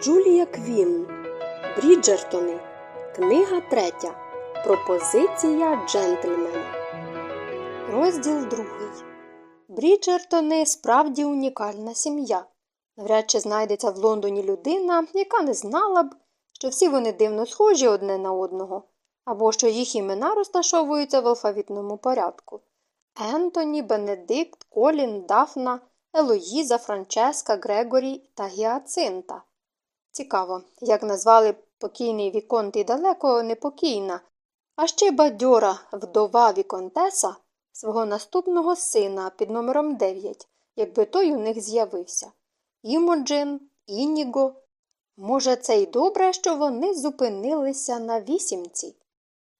Джулія Квін. Бріджертони. Книга третя. Пропозиція джентльмена. Розділ другий. Бріджертони справді унікальна сім'я. Навряд чи знайдеться в Лондоні людина, яка не знала б, що всі вони дивно схожі одне на одного, або що їх імена розташовуються в алфавітному порядку. Ентоні, Бенедикт, Колін, Дафна, Елоїза, Франческа, Грегорі та Гіацинта. Цікаво, як назвали покійний Віконт і далеко непокійна, а ще бадьора вдова Віконтеса свого наступного сина під номером 9, якби той у них з'явився. Імоджин, Ініго. Може, це й добре, що вони зупинилися на вісімці.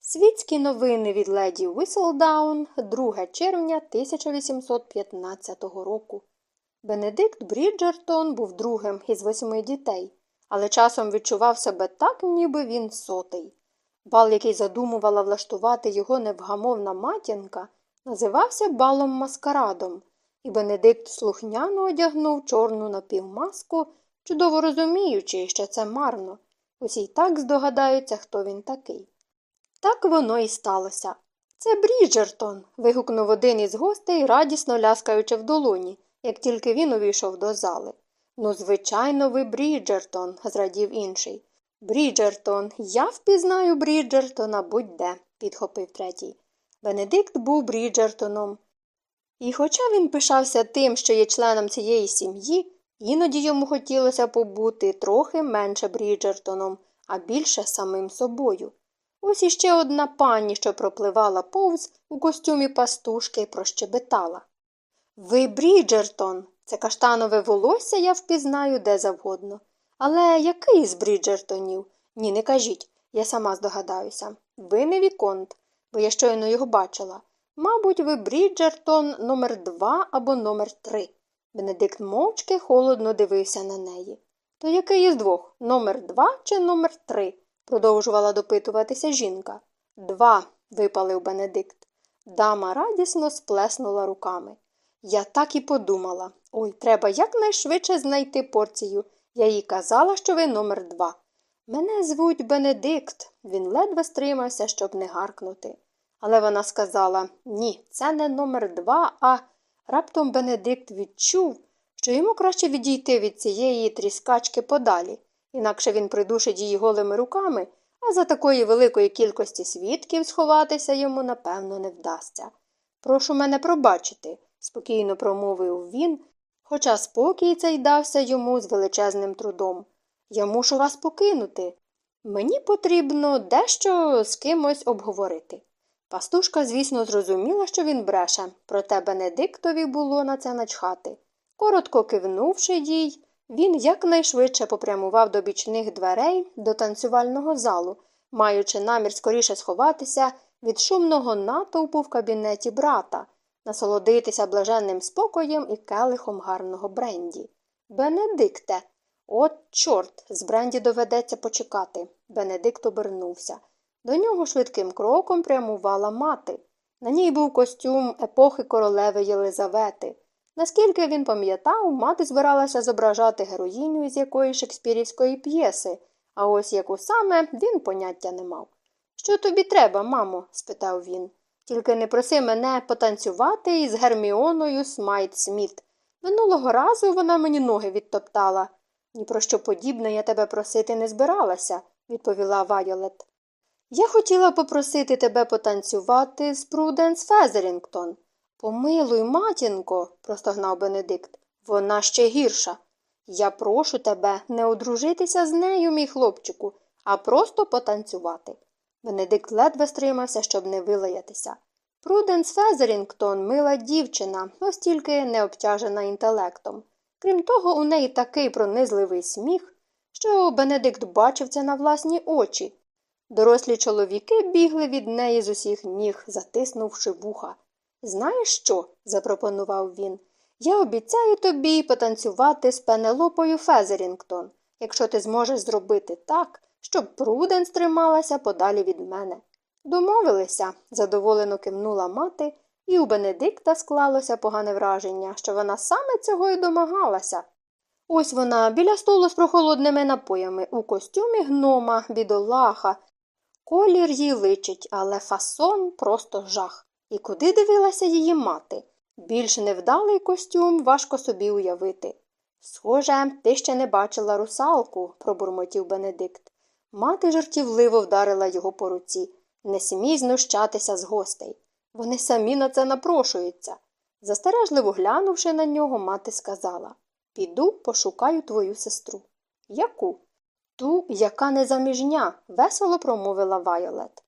Світські новини від леді Віселдаун 2 червня 1815 року. Бенедикт Бріджертон був другим із восьми дітей але часом відчував себе так, ніби він сотий. Бал, який задумувала влаштувати його невгамовна матінка, називався балом маскарадом, і Бенедикт слухняно одягнув чорну напівмаску, чудово розуміючи, що це марно. Усі й так здогадаються, хто він такий. Так воно і сталося. Це Бріджертон. вигукнув один із гостей, радісно ляскаючи в долоні, як тільки він увійшов до зали. Ну, звичайно, ви Бріджертон, зрадів інший. Бріджертон, я впізнаю Бріджертона будь-де, підхопив третій. Бенедикт був Бріджертоном. І хоча він пишався тим, що є членом цієї сім'ї, іноді йому хотілося побути трохи менше Бріджертоном, а більше самим собою. Ось іще одна пані, що пропливала повз у костюмі пастушки, прощебетала. Ви Бріджертон, це каштанове волосся я впізнаю де завгодно. Але який з Бріджертонів? Ні, не кажіть, я сама здогадаюся. Ви не Віконт, бо я щойно його бачила. Мабуть, ви Бріджертон номер два або номер три. Бенедикт мовчки холодно дивився на неї. То який із двох? Номер два чи номер три? продовжувала допитуватися жінка. Два, випалив Бенедикт. Дама радісно сплеснула руками. Я так і подумала. Ой, треба якнайшвидше знайти порцію. Я їй казала, що ви номер два. Мене звуть Бенедикт. Він ледве стримався, щоб не гаркнути. Але вона сказала ні, це не номер два, а раптом Бенедикт відчув, що йому краще відійти від цієї тріскачки подалі, інакше він придушить її голими руками, а за такої великої кількості свідків сховатися йому, напевно, не вдасться. Прошу мене пробачити спокійно промовив він, хоча спокій цей дався йому з величезним трудом. Я мушу вас покинути. Мені потрібно дещо з кимось обговорити. Пастушка, звісно, зрозуміла, що він бреше, проте Бенедиктові було на це начхати. Коротко кивнувши їй, він якнайшвидше попрямував до бічних дверей до танцювального залу, маючи намір скоріше сховатися від шумного натовпу в кабінеті брата, насолодитися блаженним спокоєм і келихом гарного бренді. Бенедикте, от, чорт, з бренді доведеться почекати. Бенедикт обернувся. До нього швидким кроком прямувала мати. На ній був костюм епохи королеви Єлизавети. Наскільки він пам'ятав, мати збиралася зображати героїню із якоїсь шекспірівської п'єси, а ось яку саме він поняття не мав. Що тобі треба, мамо? спитав він. Тільки не проси мене потанцювати із Герміоною Смайт Сміт. Минулого разу вона мені ноги відтоптала. Ні про що подібне я тебе просити не збиралася, відповіла Вайолет. Я хотіла попросити тебе потанцювати з Пруденс Фезерінгтон. Помилуй, матінко, простогнав Бенедикт. Вона ще гірша. Я прошу тебе не одружитися з нею, мій хлопчику, а просто потанцювати. Бенедикт ледве стримався, щоб не вилаятися. Пруденс Фезерінгтон мила дівчина, ось тільки не обтяжена інтелектом. Крім того, у неї такий пронизливий сміх, що Бенедикт бачив це на власні очі. Дорослі чоловіки бігли від неї з усіх ніг, затиснувши вуха. Знаєш що? запропонував він. Я обіцяю тобі потанцювати з Пенелопою Фезерінгтон, якщо ти зможеш зробити так, щоб пруден стрималася подалі від мене. Домовилися, задоволено кивнула мати, і у Бенедикта склалося погане враження, що вона саме цього й домагалася. Ось вона біля столу з прохолодними напоями у костюмі гнома, бідолаха. Колір їй личить, але фасон просто жах. І куди дивилася її мати? Більш невдалий костюм важко собі уявити. Схоже, ти ще не бачила русалку, пробурмотів Бенедикт. Мати жартівливо вдарила його по руці. Не смій знущатися з гостей. Вони самі на це напрошуються. Застережливо глянувши на нього, мати сказала Піду пошукаю твою сестру. Яку? Ту, яка не заміжня, весело промовила Вайолет.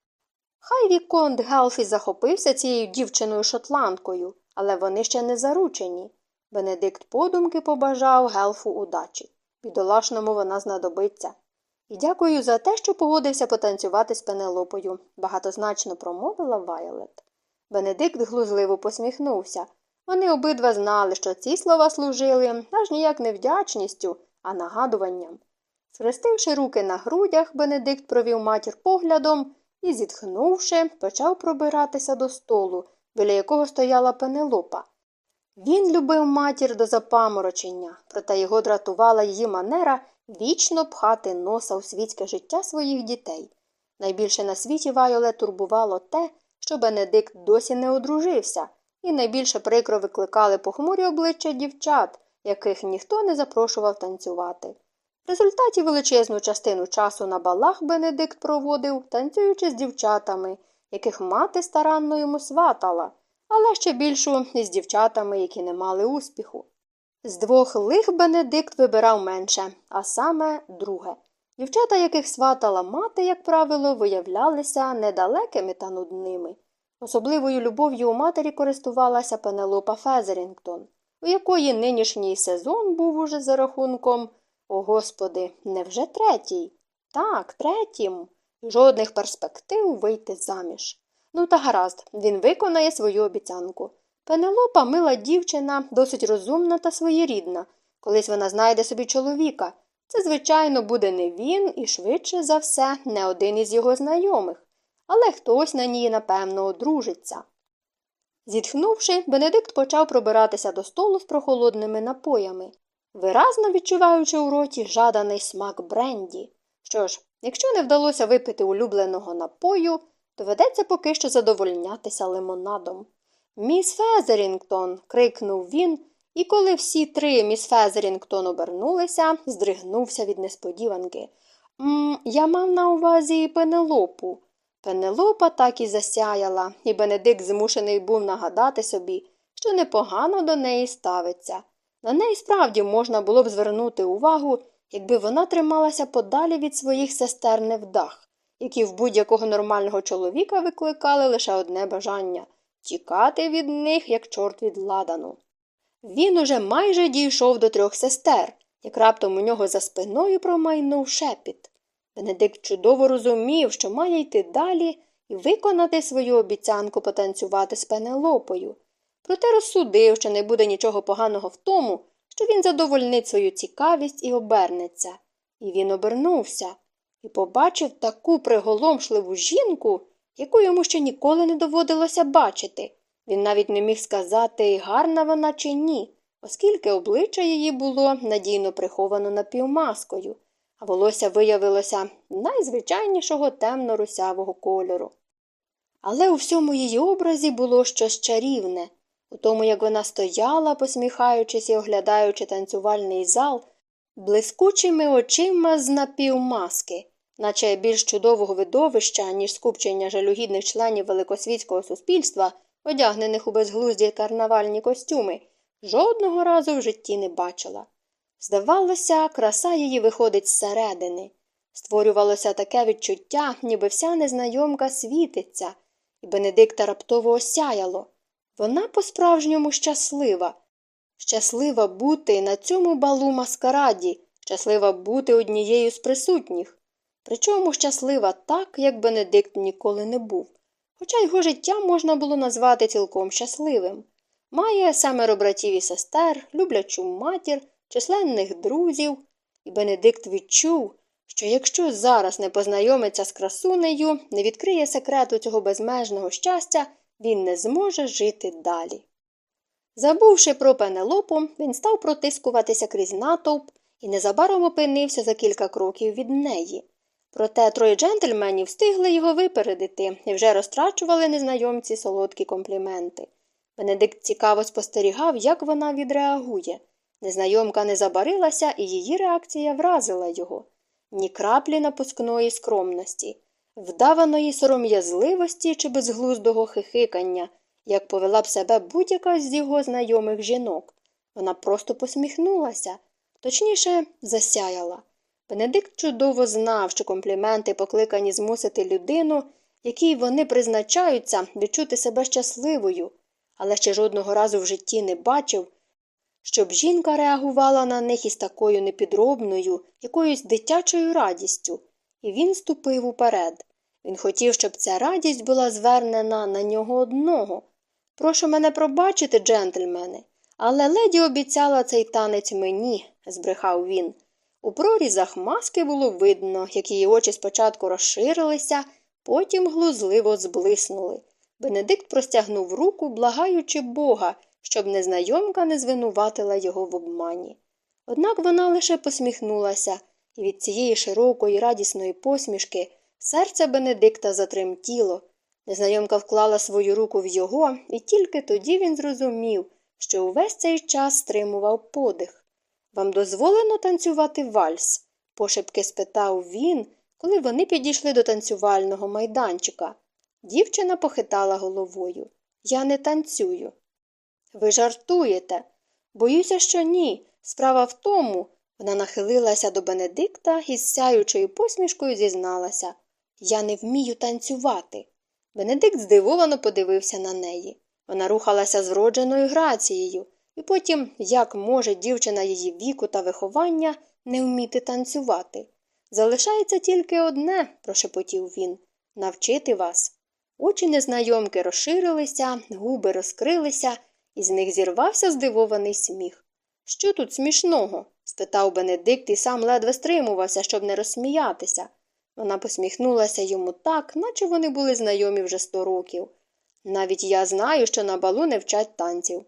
Хай Віконт Гелфі захопився цією дівчиною шотландкою, але вони ще не заручені. Бенедикт подумки побажав Гелфу удачі. Бідолашному вона знадобиться. І дякую за те, що погодився потанцювати з пенелопою, багатозначно промовила Вайолет. Бенедикт глузливо посміхнувся. Вони обидва знали, що ці слова служили аж ніяк не вдячністю, а нагадуванням. Схрестивши руки на грудях, Бенедикт провів матір поглядом і, зітхнувши, почав пробиратися до столу, біля якого стояла пенелопа. Він любив матір до запаморочення, проте його дратувала її манера вічно пхати носа у світське життя своїх дітей. Найбільше на світі Вайоле турбувало те, що Бенедикт досі не одружився, і найбільше прикро викликали похмурі обличчя дівчат, яких ніхто не запрошував танцювати. В результаті величезну частину часу на балах Бенедикт проводив, танцюючи з дівчатами, яких мати старанно йому сватала, але ще більшу із дівчатами, які не мали успіху. З двох лих Бенедикт вибирав менше, а саме друге. Дівчата, яких сватала мати, як правило, виявлялися недалекими та нудними. Особливою любов'ю у матері користувалася Пенелопа Фезерінгтон, у якої нинішній сезон був уже за рахунком о господи, невже третій? Так, третім. Жодних перспектив вийти заміж. Ну, та гаразд, він виконає свою обіцянку. Пенелопа мила дівчина, досить розумна та своєрідна. Колись вона знайде собі чоловіка. Це, звичайно, буде не він і швидше за все не один із його знайомих, але хтось на ній, напевно, одружиться. Зітхнувши, Бенедикт почав пробиратися до столу з прохолодними напоями, виразно відчуваючи у роті жаданий смак бренді. Що ж, якщо не вдалося випити улюбленого напою, доведеться поки що задовольнятися лимонадом. Міс Фезерінгтон. крикнув він, і коли всі три міс Фезерінгтон обернулися, здригнувся від несподіванки. «М, Я мав на увазі Пенелопу. Пенелопа так і засяяла, і Бенедикт змушений був нагадати собі, що непогано до неї ставиться. На неї справді можна було б звернути увагу, якби вона трималася подалі від своїх сестер невдах, які в будь-якого нормального чоловіка викликали лише одне бажання тікати від них, як чорт від ладану. Він уже майже дійшов до трьох сестер, як раптом у нього за спиною промайнув шепіт. Бенедикт чудово розумів, що має йти далі і виконати свою обіцянку потанцювати з пенелопою. Проте розсудив, що не буде нічого поганого в тому, що він задовольнить свою цікавість і обернеться. І він обернувся і побачив таку приголомшливу жінку, яку йому ще ніколи не доводилося бачити. Він навіть не міг сказати, гарна вона чи ні, оскільки обличчя її було надійно приховано напівмаскою, а волосся виявилося найзвичайнішого темно русявого кольору. Але у всьому її образі було щось чарівне, у тому, як вона стояла, посміхаючись і оглядаючи танцювальний зал, блискучими очима з напівмаски, наче більш чудового видовища, ніж скупчення жалюгідних членів великосвітського суспільства, одягнених у безглузді карнавальні костюми, жодного разу в житті не бачила. Здавалося, краса її виходить зсередини. Створювалося таке відчуття, ніби вся незнайомка світиться, і Бенедикта раптово осяяло. Вона по-справжньому щаслива, щаслива бути на цьому балу маскараді, щаслива бути однією з присутніх. Причому щаслива так, як Бенедикт ніколи не був. Хоча його життя можна було назвати цілком щасливим. Має семеро братів і сестер, люблячу матір, численних друзів, і Бенедикт відчув, що якщо зараз не познайомиться з красунею, не відкриє секрету цього безмежного щастя, він не зможе жити далі. Забувши про пенелопу, він став протискуватися крізь натовп і незабаром опинився за кілька кроків від неї. Проте троє джентльменів встигли його випередити і вже розтрачували незнайомці солодкі компліменти. Бенедикт цікаво спостерігав, як вона відреагує. Незнайомка не забарилася, і її реакція вразила його ні краплі напускної скромності, вдаваної сором'язливості чи безглуздого хихикання, як повела б себе будь-яка з його знайомих жінок. Вона просто посміхнулася, точніше, засяяла. Бенедикт чудово знав, що компліменти покликані змусити людину, якій вони призначаються, відчути себе щасливою, але ще жодного разу в житті не бачив, щоб жінка реагувала на них із такою непідробною, якоюсь дитячою радістю, і він ступив уперед. Він хотів, щоб ця радість була звернена на нього одного. Прошу мене пробачити, джентльмени, але леді обіцяла цей танець мені, збрехав він. У прорізах маски було видно, як її очі спочатку розширилися, потім глузливо зблиснули. Бенедикт простягнув руку, благаючи Бога, щоб незнайомка не звинуватила його в обмані. Однак вона лише посміхнулася, і від цієї широкої радісної посмішки серце Бенедикта затремтіло. Незнайомка вклала свою руку в його, і тільки тоді він зрозумів, що увесь цей час стримував подих. Вам дозволено танцювати вальс? пошепки спитав він, коли вони підійшли до танцювального майданчика. Дівчина похитала головою. Я не танцюю. Ви жартуєте? Боюся, що ні. Справа в тому. Вона нахилилася до Бенедикта і з сяючою посмішкою зізналася Я не вмію танцювати. Бенедикт здивовано подивився на неї. Вона рухалася з вродженою грацією, і потім, як може дівчина її віку та виховання не вміти танцювати. Залишається тільки одне, прошепотів він навчити вас. Очі незнайомки розширилися, губи розкрилися, і з них зірвався здивований сміх. Що тут смішного? спитав Бенедикт і сам ледве стримувався, щоб не розсміятися. Вона посміхнулася йому так, наче вони були знайомі вже сто років. Навіть я знаю, що на балу не вчать танців.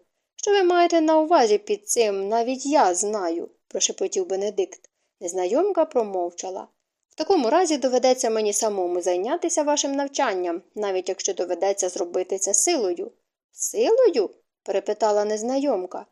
Що ви маєте на увазі під цим, навіть я знаю, прошепотів Бенедикт. Незнайомка промовчала. В такому разі доведеться мені самому зайнятися вашим навчанням, навіть якщо доведеться зробити це силою. Силою? перепитала незнайомка.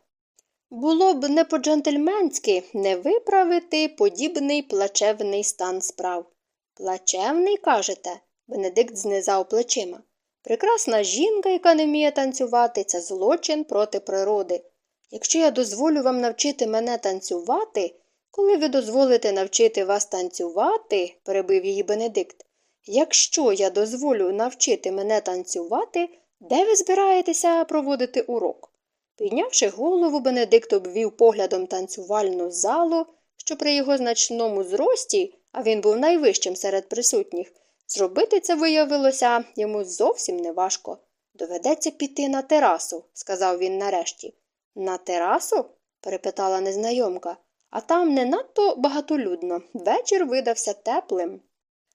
Було б не по джентльменськи не виправити подібний плачевний стан справ. Плачевний, кажете? Бенедикт знизав плечима. Прекрасна жінка, яка не вміє танцювати, це злочин проти природи. Якщо я дозволю вам навчити мене танцювати, коли ви дозволите навчити вас танцювати, перебив її Бенедикт, якщо я дозволю навчити мене танцювати, де ви збираєтеся проводити урок? Піднявши голову, Бенедикт обвів поглядом танцювальну залу, що при його значному зрості, а він був найвищим серед присутніх, зробити це виявилося йому зовсім неважко. Доведеться піти на терасу, сказав він нарешті. На терасу? перепитала незнайомка, а там не надто багатолюдно. Вечір видався теплим.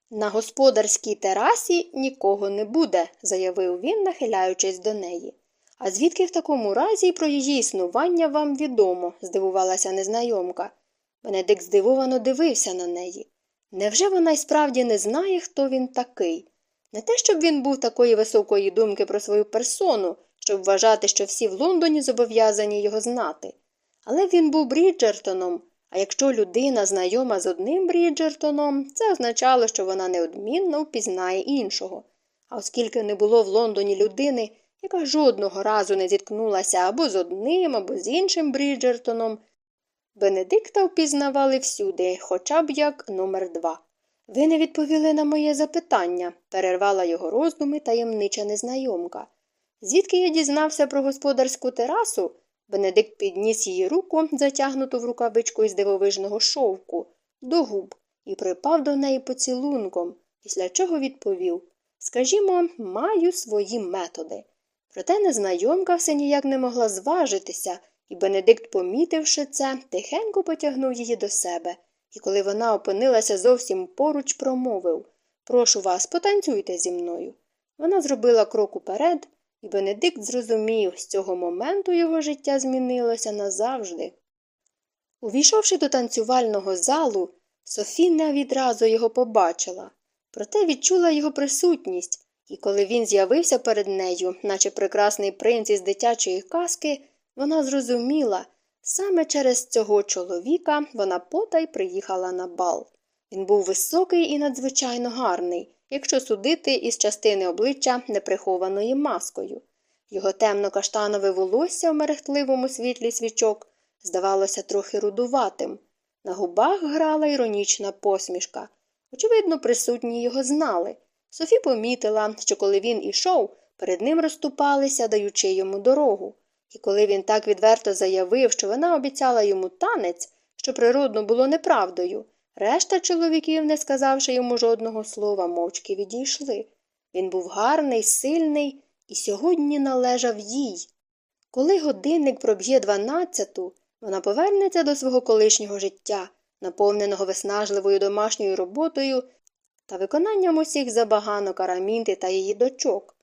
На господарській терасі нікого не буде, заявив він, нахиляючись до неї. А звідки в такому разі про її існування вам відомо? здивувалася незнайомка. Бенедикт здивовано дивився на неї. Невже вона й справді не знає, хто він такий? Не те, щоб він був такої високої думки про свою персону, щоб вважати, що всі в Лондоні зобов'язані його знати. Але він був Бріджертоном, а якщо людина знайома з одним Бріджертоном, це означало, що вона неодмінно впізнає іншого. А оскільки не було в Лондоні людини, яка жодного разу не зіткнулася або з одним, або з іншим Бріджертоном, Бенедикта впізнавали всюди, хоча б як номер два. Ви не відповіли на моє запитання, перервала його роздуми таємнича незнайомка. Звідки я дізнався про господарську терасу? Бенедикт підніс її руку, затягнуту в рукавичку із дивовижного шовку, до губ і припав до неї поцілунком, після чого відповів Скажімо, маю свої методи. Проте незнайомка все ніяк не могла зважитися, і Бенедикт, помітивши це, тихенько потягнув її до себе, і коли вона опинилася зовсім поруч, промовив Прошу вас, потанцюйте зі мною. Вона зробила крок уперед, і Бенедикт зрозумів, з цього моменту його життя змінилося назавжди. Увійшовши до танцювального залу, Софі не відразу його побачила, проте відчула його присутність, і коли він з'явився перед нею, наче прекрасний принц із дитячої казки, вона зрозуміла, саме через цього чоловіка вона потай приїхала на бал. Він був високий і надзвичайно гарний, якщо судити із частини обличчя неприхованої маскою. Його темно каштанове волосся в мерехтливому світлі свічок здавалося трохи рудуватим. На губах грала іронічна посмішка. Очевидно, присутні його знали. Софі помітила, що коли він ішов, перед ним розступалися, даючи йому дорогу. І коли він так відверто заявив, що вона обіцяла йому танець, що природно було неправдою, решта чоловіків, не сказавши йому жодного слова, мовчки відійшли. Він був гарний, сильний і сьогодні належав їй. Коли годинник проб'є дванадцяту, вона повернеться до свого колишнього життя, наповненого виснажливою домашньою роботою та виконанням усіх забаганок Арамінти та її дочок.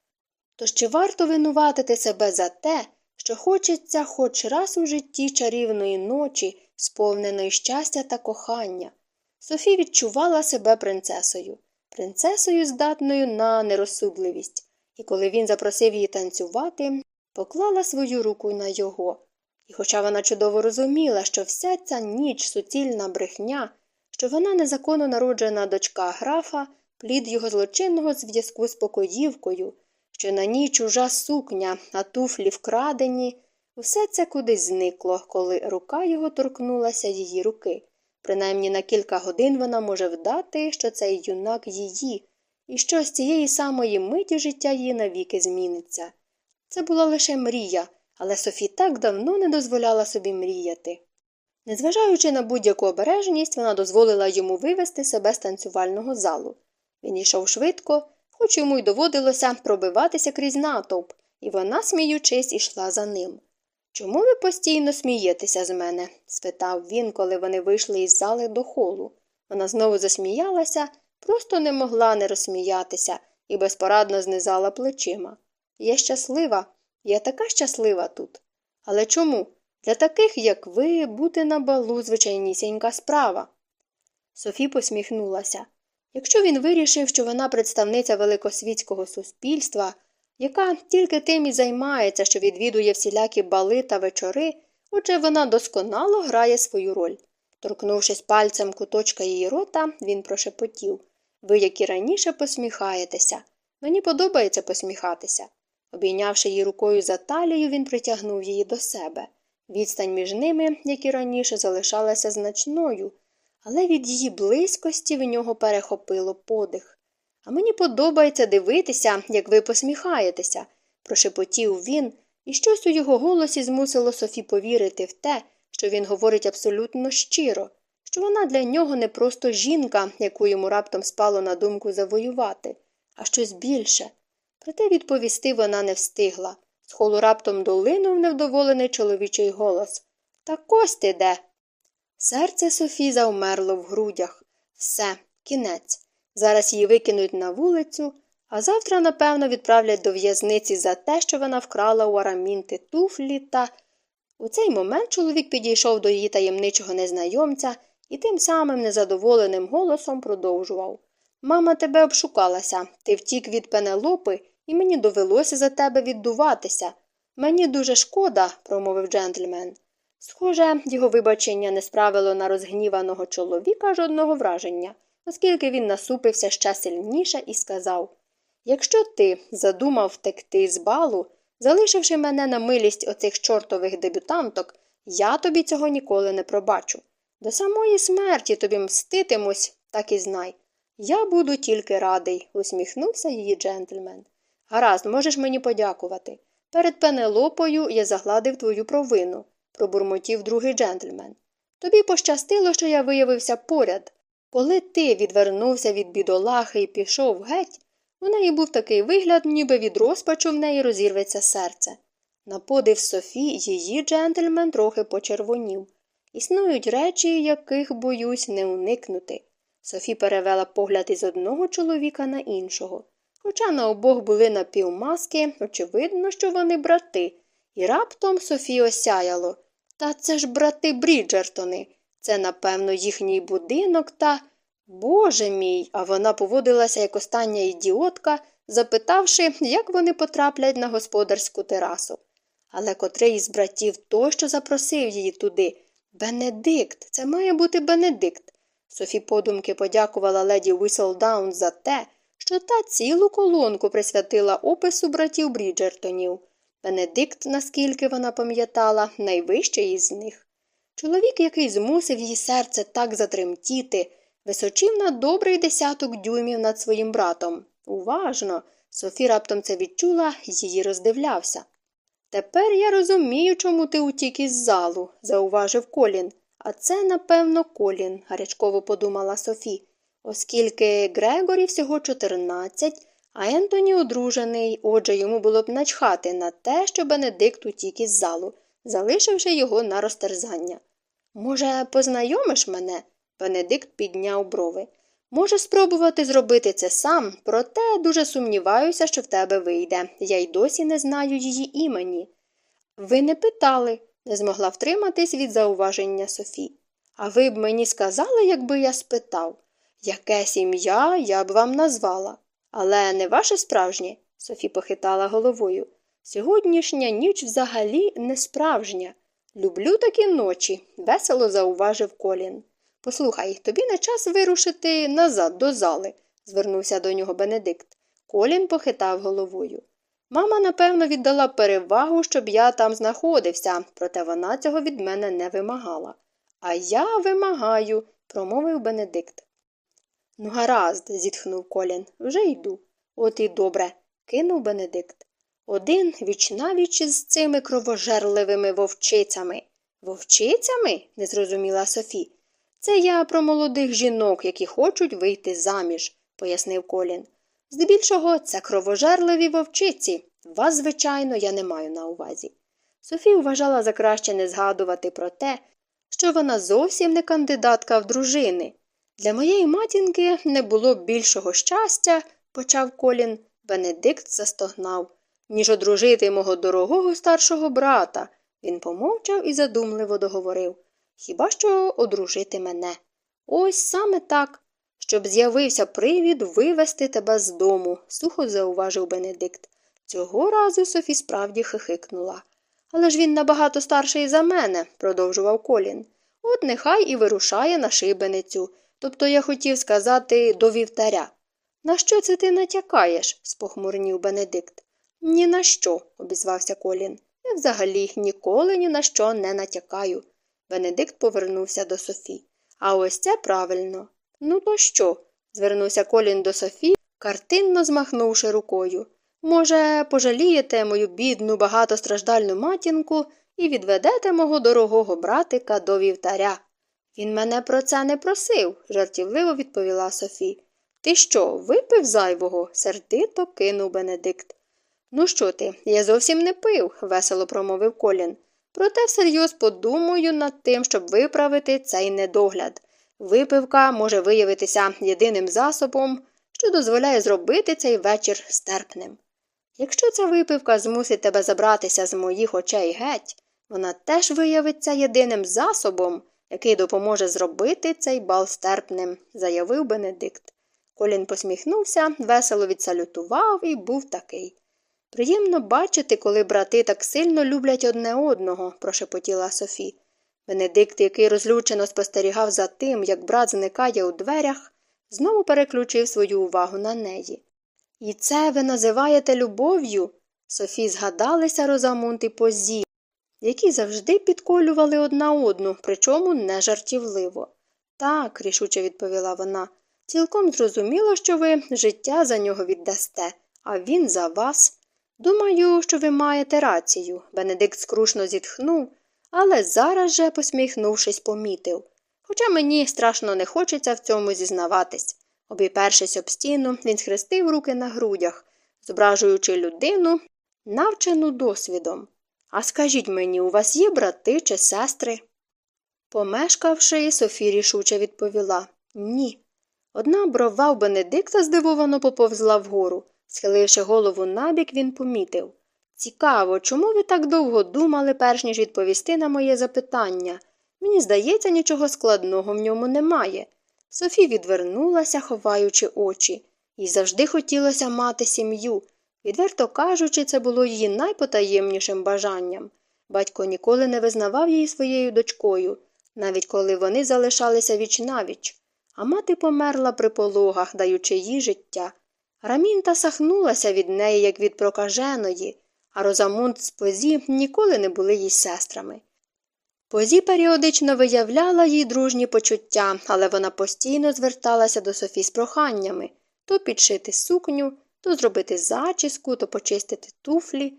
Тож чи варто винуватити себе за те, що хочеться хоч раз у житті чарівної ночі, сповненої щастя та кохання? Софі відчувала себе принцесою, принцесою, здатною на нерозсудливість, і коли він запросив її танцювати, поклала свою руку на його. І хоча вона чудово розуміла, що вся ця ніч суцільна брехня, що вона незаконно народжена дочка графа, плід його злочинного зв'язку з покоївкою, що на ній чужа сукня, а туфлі вкрадені, все це кудись зникло, коли рука його торкнулася її руки. Принаймні на кілька годин вона може вдати, що цей юнак її, і що з цієї самої миті життя її навіки зміниться. Це була лише мрія, але Софі так давно не дозволяла собі мріяти. Незважаючи на будь-яку обережність, вона дозволила йому вивести себе з танцювального залу. Він йшов швидко, хоч йому й доводилося пробиватися крізь натовп, і вона, сміючись, ішла за ним. Чому ви постійно смієтеся з мене? спитав він, коли вони вийшли із зали до холу. Вона знову засміялася, просто не могла не розсміятися і безпорадно знизала плечима. Я щаслива, я така щаслива тут. Але чому? Для таких, як ви, бути на балу звичайнісінька справа. Софі посміхнулася. Якщо він вирішив, що вона представниця великосвітського суспільства, яка тільки тим і займається, що відвідує всілякі бали та вечори, отже вона досконало грає свою роль. Торкнувшись пальцем куточка її рота, він прошепотів Ви, як і раніше, посміхаєтеся. Мені подобається посміхатися. Обійнявши її рукою за талію, він притягнув її до себе. Відстань між ними, як і раніше, залишалася значною, але від її близькості в нього перехопило подих. А мені подобається дивитися, як ви посміхаєтеся, прошепотів він, і щось у його голосі змусило Софі повірити в те, що він говорить абсолютно щиро, що вона для нього не просто жінка, яку йому раптом спало на думку завоювати, а щось більше. Проте відповісти вона не встигла. З раптом долинув невдоволений чоловічий голос Так ось ти де. Серце Софі завмерло в грудях. Все, кінець. Зараз її викинуть на вулицю, а завтра, напевно, відправлять до в'язниці за те, що вона вкрала у арамінти туфлі та. У цей момент чоловік підійшов до її таємничого незнайомця і тим самим незадоволеним голосом продовжував Мама тебе обшукалася, ти втік від пенелопи, і мені довелося за тебе віддуватися. Мені дуже шкода, промовив джентльмен. Схоже, його вибачення не справило на розгніваного чоловіка жодного враження, оскільки він насупився ще сильніше і сказав Якщо ти задумав втекти з балу, залишивши мене на милість оцих чортових дебютанток, я тобі цього ніколи не пробачу. До самої смерті тобі мститимусь, так і знай. Я буду тільки радий, усміхнувся її джентльмен. Гаразд, можеш мені подякувати. Перед пенелопою я загладив твою провину, пробурмотів другий джентльмен. Тобі пощастило, що я виявився поряд. Коли ти відвернувся від бідолахи і пішов геть, у неї був такий вигляд, ніби від розпачу в неї розірветься серце. На подив Софі її джентльмен трохи почервонів. Існують речі, яких боюсь не уникнути. Софі перевела погляд із одного чоловіка на іншого. Хоча на обох були напівмаски, очевидно, що вони брати. І раптом Софі осяяло. Та це ж брати Бріджертони. Це, напевно, їхній будинок та. Боже мій, а вона поводилася як остання ідіотка, запитавши, як вони потраплять на господарську терасу. Але котрий із братів той, що запросив її туди. Бенедикт, це має бути Бенедикт. Софі подумки подякувала леді Віселдаун за те, що та цілу колонку присвятила опису братів Бріджертонів. Бенедикт, наскільки вона пам'ятала, найвищий із них. Чоловік, який змусив її серце так затремтіти, височив на добрий десяток дюймів над своїм братом. Уважно. Софі раптом це відчула її роздивлявся. Тепер я розумію, чому ти утік із залу, зауважив Колін. А це, напевно, Колін, гарячково подумала Софі, оскільки Грегорі всього 14, а Ентоні одружений, отже, йому було б начхати на те, що Бенедикт утік із залу, залишивши його на розтерзання. Може, познайомиш мене? Бенедикт підняв брови. Може спробувати зробити це сам, проте дуже сумніваюся, що в тебе вийде. Я й досі не знаю її імені. Ви не питали, не змогла втриматись від зауваження Софі. А ви б мені сказали, якби я спитав, яке сім'я я б вам назвала. Але не ваше справжнє, Софі похитала головою. Сьогоднішня ніч взагалі не справжня. Люблю такі ночі, весело зауважив Колін. Послухай, тобі не час вирушити назад до зали, звернувся до нього Бенедикт. Колін похитав головою. Мама, напевно, віддала перевагу, щоб я там знаходився, проте вона цього від мене не вимагала. А я вимагаю, промовив Бенедикт. Ну, гаразд, зітхнув Колін, вже йду. От і добре, кинув Бенедикт. Один віч навіч із цими кровожерливими вовчицями. Вовчицями? не зрозуміла Софі. Це я про молодих жінок, які хочуть вийти заміж, пояснив Колін. Здебільшого це кровожерливі вовчиці. Вас, звичайно, я не маю на увазі. Софі вважала за краще не згадувати про те, що вона зовсім не кандидатка в дружини. Для моєї матінки не було б більшого щастя, почав Колін. Бенедикт застогнав, ніж одружити мого дорогого старшого брата. Він помовчав і задумливо договорив Хіба що одружити мене? Ось саме так, щоб з'явився привід вивести тебе з дому, сухо зауважив Бенедикт. Цього разу Софі справді хихикнула. Але ж він набагато старший за мене, продовжував Колін. От нехай і вирушає на шибеницю. Тобто я хотів сказати до вівтаря. На що це ти натякаєш? спохмурнів Бенедикт. Ні на що, обізвався Колін. Я взагалі ніколи ні на що не натякаю. Бенедикт повернувся до Софі. А ось це правильно. Ну, то що? звернувся Колін до Софі, картинно змахнувши рукою. Може, пожалієте мою бідну, багатостраждальну матінку і відведете мого дорогого братика до вівтаря. Він мене про це не просив, жартівливо відповіла Софі. Ти що, випив зайвого? сердито кинув Бенедикт. Ну що ти, я зовсім не пив, весело промовив Колін. Проте всерйоз подумаю над тим, щоб виправити цей недогляд. Випивка може виявитися єдиним засобом, що дозволяє зробити цей вечір стерпним. Якщо ця випивка змусить тебе забратися з моїх очей геть, вона теж виявиться єдиним засобом, який допоможе зробити цей бал стерпним, заявив Бенедикт. Колін посміхнувся, весело відсалютував і був такий. Приємно бачити, коли брати так сильно люблять одне одного, прошепотіла Софі. Бенедикт, який розлючено спостерігав за тим, як брат зникає у дверях, знову переключив свою увагу на неї. І це ви називаєте любов'ю? Софі згадалися Розамунт і Позі, які завжди підколювали одна одну, причому не жартівливо. Так, рішуче відповіла вона, цілком зрозуміло, що ви життя за нього віддасте, а він за вас. Думаю, що ви маєте рацію. Бенедикт скрушно зітхнув, але зараз же, посміхнувшись, помітив. Хоча мені страшно не хочеться в цьому зізнаватись. Обіпершись об стіну, він схрестив руки на грудях, зображуючи людину, навчену досвідом. А скажіть мені, у вас є брати чи сестри? Помешкавши, Софі рішуче відповіла ні. Одна брова у Бенедикта здивовано поповзла вгору. Схиливши голову набік, він помітив Цікаво, чому ви так довго думали, перш ніж відповісти на моє запитання? Мені здається, нічого складного в ньому немає. Софі відвернулася, ховаючи очі, їй завжди хотілося мати сім'ю. Відверто кажучи, це було її найпотаємнішим бажанням. Батько ніколи не визнавав її своєю дочкою, навіть коли вони залишалися віч навіч, а мати померла при пологах, даючи їй життя. Рамінта сахнулася від неї, як від прокаженої, а Розамунд з Позі ніколи не були їй сестрами. Позі періодично виявляла їй дружні почуття, але вона постійно зверталася до Софі з проханнями то підшити сукню, то зробити зачіску, то почистити туфлі.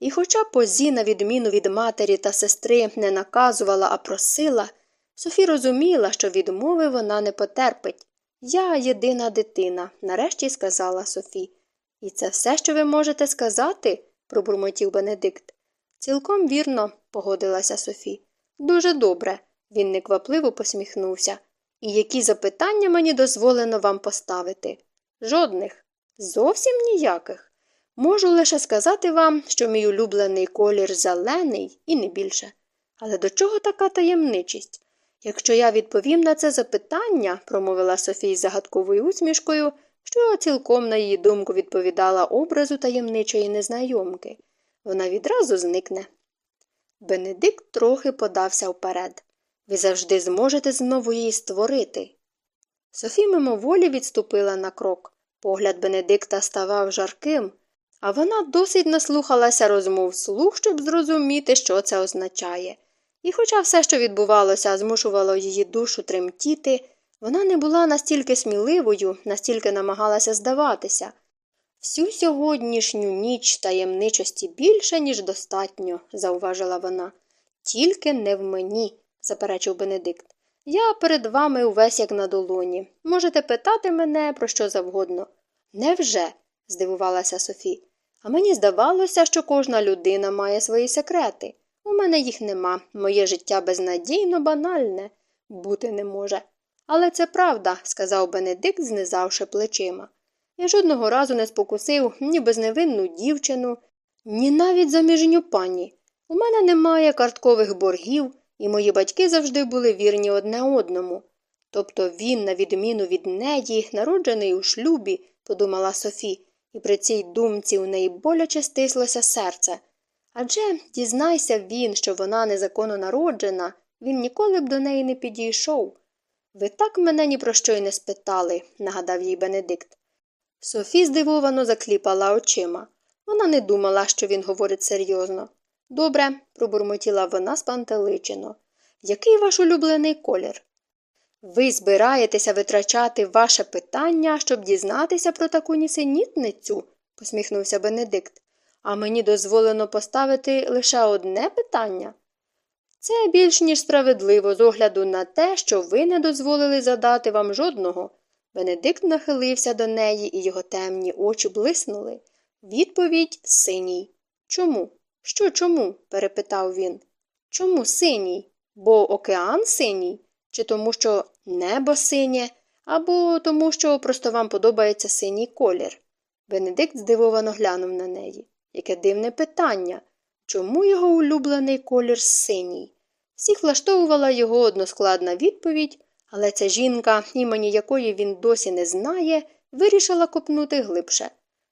І хоча Позі, на відміну від матері та сестри, не наказувала, а просила, Софі розуміла, що відмови вона не потерпить. Я єдина дитина, нарешті сказала Софі. І це все, що ви можете сказати? пробурмотів Бенедикт. Цілком вірно, погодилася Софі. Дуже добре. Він неквапливо посміхнувся. І які запитання мені дозволено вам поставити? Жодних. Зовсім ніяких. Можу лише сказати вам, що мій улюблений колір зелений і не більше. Але до чого така таємничість? Якщо я відповім на це запитання, промовила Софія з загадковою усмішкою, що цілком, на її думку, відповідала образу таємничої незнайомки, вона відразу зникне. Бенедикт трохи подався вперед. Ви завжди зможете знову її створити. Софі мимоволі відступила на крок. Погляд Бенедикта ставав жарким, а вона досить наслухалася розмов слух, щоб зрозуміти, що це означає. І, хоча все, що відбувалося, змушувало її душу тремтіти, вона не була настільки сміливою, настільки намагалася здаватися. Всю сьогоднішню ніч таємничості більше, ніж достатньо, зауважила вона. Тільки не в мені, заперечив Бенедикт. Я перед вами увесь як на долоні. Можете питати мене про що завгодно. Невже? здивувалася Софі. А мені здавалося, що кожна людина має свої секрети. У мене їх нема. Моє життя безнадійно банальне, бути не може. Але це правда, сказав Бенедикт, знизавши плечима. Я жодного разу не спокусив ні безневинну дівчину, ні навіть заміжню пані. У мене немає карткових боргів, і мої батьки завжди були вірні одне одному. Тобто він, на відміну від неї, народжений у шлюбі, подумала Софі, і при цій думці у неї боляче стислося серце. Адже дізнайся він, що вона незаконно народжена, він ніколи б до неї не підійшов. Ви так мене ні про що й не спитали, нагадав їй Бенедикт. Софі здивовано закліпала очима. Вона не думала, що він говорить серйозно. Добре, пробурмотіла вона спантеличено. Який ваш улюблений колір? Ви збираєтеся витрачати ваше питання, щоб дізнатися про таку нісенітницю, посміхнувся Бенедикт. А мені дозволено поставити лише одне питання. Це більш ніж справедливо з огляду на те, що ви не дозволили задати вам жодного. Бенедикт нахилився до неї, і його темні очі блиснули. Відповідь синій. Чому? Що чому? перепитав він. Чому синій? Бо океан синій? Чи тому, що небо синє, або тому, що просто вам подобається синій колір? Бенедикт здивовано глянув на неї. Яке дивне питання. Чому його улюблений колір синій? Всіх влаштовувала його односкладна відповідь, але ця жінка, імені якої він досі не знає, вирішила копнути глибше.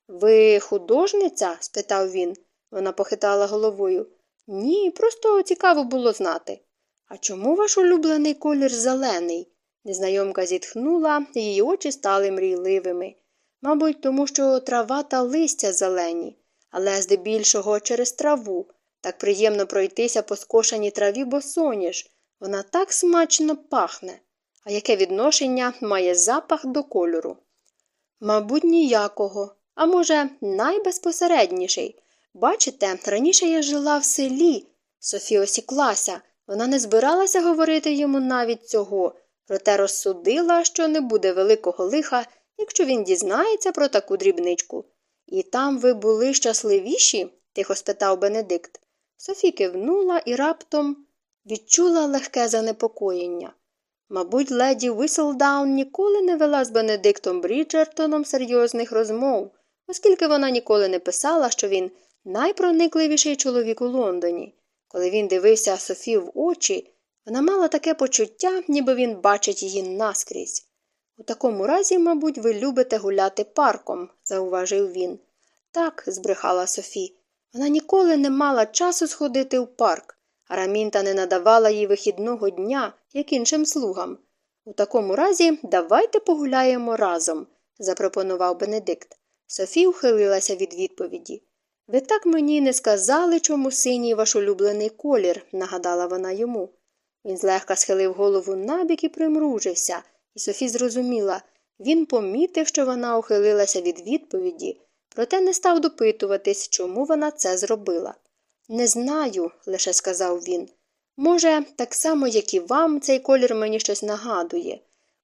Ви художниця? спитав він. Вона похитала головою. Ні, просто цікаво було знати. А чому ваш улюблений колір зелений? Незнайомка зітхнула, її очі стали мрійливими. Мабуть, тому що трава та листя зелені, але здебільшого через траву. Так приємно пройтися по скошеній траві босоніж. Вона так смачно пахне. А яке відношення має запах до кольору? Мабуть, ніякого, а може, найбезпосередніший. Бачите, раніше я жила в селі. Софія осіклася. Вона не збиралася говорити йому навіть цього, проте розсудила, що не буде великого лиха, якщо він дізнається про таку дрібничку. І там ви були щасливіші? тихо спитав Бенедикт. Софі кивнула і раптом відчула легке занепокоєння. Мабуть, леді Віселдаун ніколи не вела з Бенедиктом Бріджертоном серйозних розмов. оскільки вона ніколи не писала, що він найпроникливіший чоловік у Лондоні. Коли він дивився Софі в очі, вона мала таке почуття, ніби він бачить її наскрізь. У такому разі, мабуть, ви любите гуляти парком, зауважив він. Так, збрехала Софі. Вона ніколи не мала часу сходити в парк, а Рамінта не надавала їй вихідного дня, як іншим слугам. У такому разі давайте погуляємо разом, запропонував Бенедикт. Софі ухилилася від відповіді. Ви так мені не сказали, чому синій ваш улюблений колір, нагадала вона йому. Він злегка схилив голову набік і примружився, і Софі зрозуміла він помітив, що вона ухилилася від відповіді, проте не став допитуватись, чому вона це зробила. Не знаю, лише сказав він. Може, так само, як і вам, цей колір мені щось нагадує.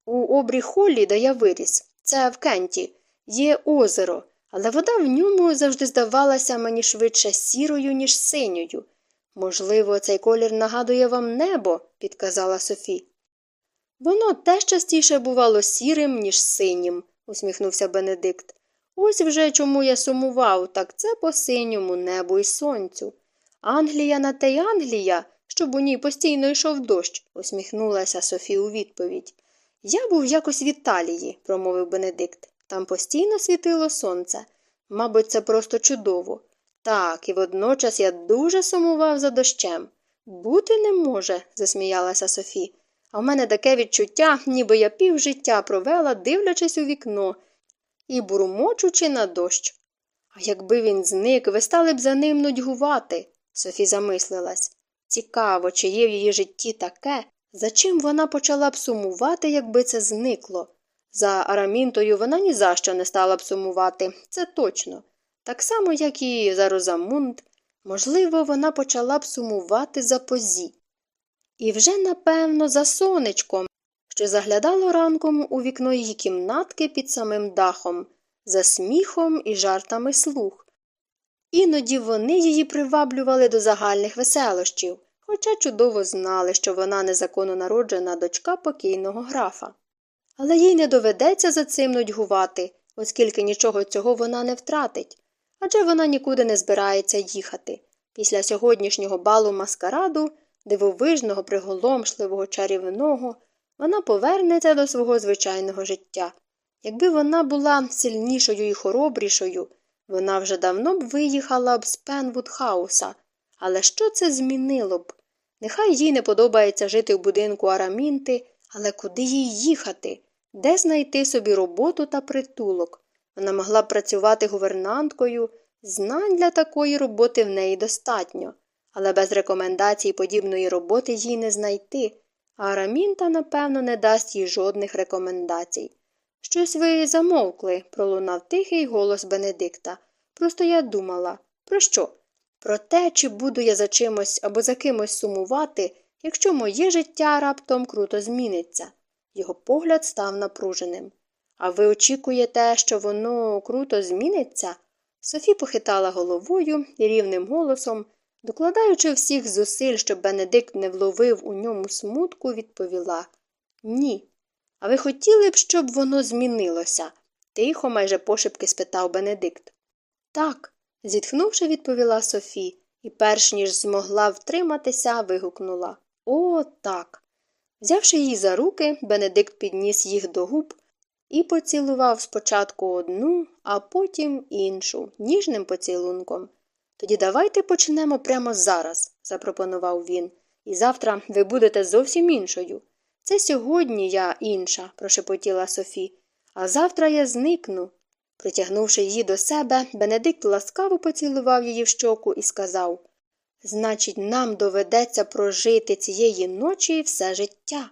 У обрі Холлі, де я виріс, це в Кенті, є озеро, але вода в ньому завжди здавалася мені швидше сірою, ніж синьою. Можливо, цей колір нагадує вам небо, підказала Софі. Воно теж частіше бувало сірим, ніж синім, усміхнувся Бенедикт. Ось вже чому я сумував, так це по синьому небу і сонцю. Англія на те й Англія, щоб у ній постійно йшов дощ, усміхнулася Софі у відповідь. Я був якось в Італії, промовив Бенедикт. Там постійно світило сонце. Мабуть, це просто чудово. Так, і водночас я дуже сумував за дощем. Бути не може, засміялася Софі. А в мене таке відчуття, ніби я півжиття провела, дивлячись у вікно і бурмочучи на дощ. А якби він зник, ви стали б за ним нудьгувати, Софі замислилась. Цікаво, чи є в її житті таке, за чим вона почала б сумувати, якби це зникло. За Арамінтою вона ні за що не стала б сумувати, це точно. Так само, як і за Розамунд, можливо, вона почала б сумувати за позі. І вже, напевно, за сонечком, що заглядало ранком у вікно її кімнатки під самим дахом, за сміхом і жартами слух. Іноді вони її приваблювали до загальних веселощів, хоча чудово знали, що вона незаконно народжена дочка покійного графа. Але їй не доведеться за цим нудьгувати, оскільки нічого цього вона не втратить, адже вона нікуди не збирається їхати. Після сьогоднішнього балу маскараду, дивовижного, приголомшливого, чарівного, вона повернеться до свого звичайного життя. Якби вона була сильнішою і хоробрішою, вона вже давно б виїхала б з Пенвудхауса. Але що це змінило б? Нехай їй не подобається жити в будинку Арамінти, але куди їй їхати? Де знайти собі роботу та притулок? Вона могла б працювати гувернанткою, знань для такої роботи в неї достатньо, але без рекомендацій подібної роботи їй не знайти, а Арамінта, напевно, не дасть їй жодних рекомендацій. Щось ви замовкли, пролунав тихий голос Бенедикта. Просто я думала. Про що? Про те, чи буду я за чимось або за кимось сумувати, якщо моє життя раптом круто зміниться. Його погляд став напруженим. А ви очікуєте, що воно круто зміниться? Софі похитала головою і рівним голосом, докладаючи всіх зусиль, щоб Бенедикт не вловив у ньому смутку, відповіла Ні. А ви хотіли б, щоб воно змінилося? тихо, майже пошепки спитав Бенедикт. Так, зітхнувши, відповіла Софі, і, перш ніж змогла втриматися, вигукнула О, так. Взявши її за руки, Бенедикт підніс їх до губ і поцілував спочатку одну, а потім іншу, ніжним поцілунком. Тоді давайте почнемо прямо зараз, запропонував він, і завтра ви будете зовсім іншою. Це сьогодні я інша, прошепотіла Софі, а завтра я зникну. Притягнувши її до себе, Бенедикт ласкаво поцілував її в щоку і сказав Значить, нам доведеться прожити цієї ночі все життя.